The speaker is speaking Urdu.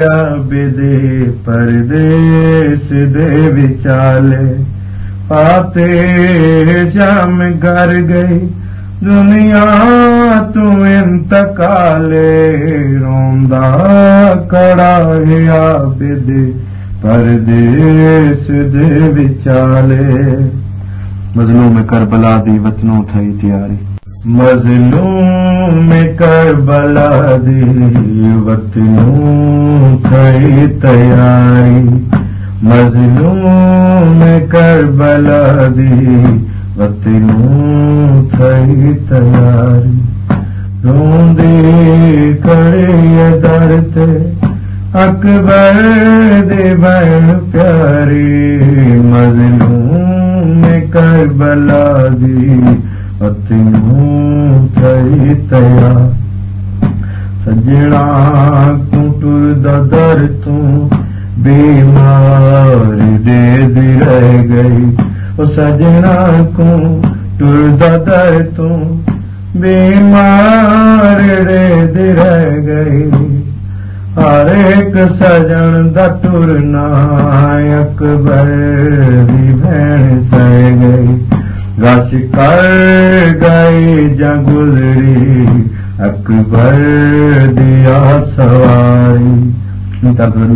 بدے پردیس دے وچالے پاتے جام گھر گئی دنیا تو انتقالے، روندا کڑا گیا بدے پردیس دے وچالے۔ مظلوم کربلا دی وطنوں تھئی تیاری۔ مظلوم کربلا دی وطنوں تھئی تیاری، مظلوم کربلا دی، وطنوں تھئی تیاری۔ روندی کڑی درد، اکبر دی بہن پیاری۔ مظلوم کربلا دی، وطنوں تھئی تیار سجنا در بیمار دے دی رہ گئی۔ سجنا کو ٹر در بیمار دے دی رہ گئی۔ ہر ایک سجن دا ٹرنا اکبر دی بہن سہ گئی۔ گش کر گئی جگلری اکبر دیا سواری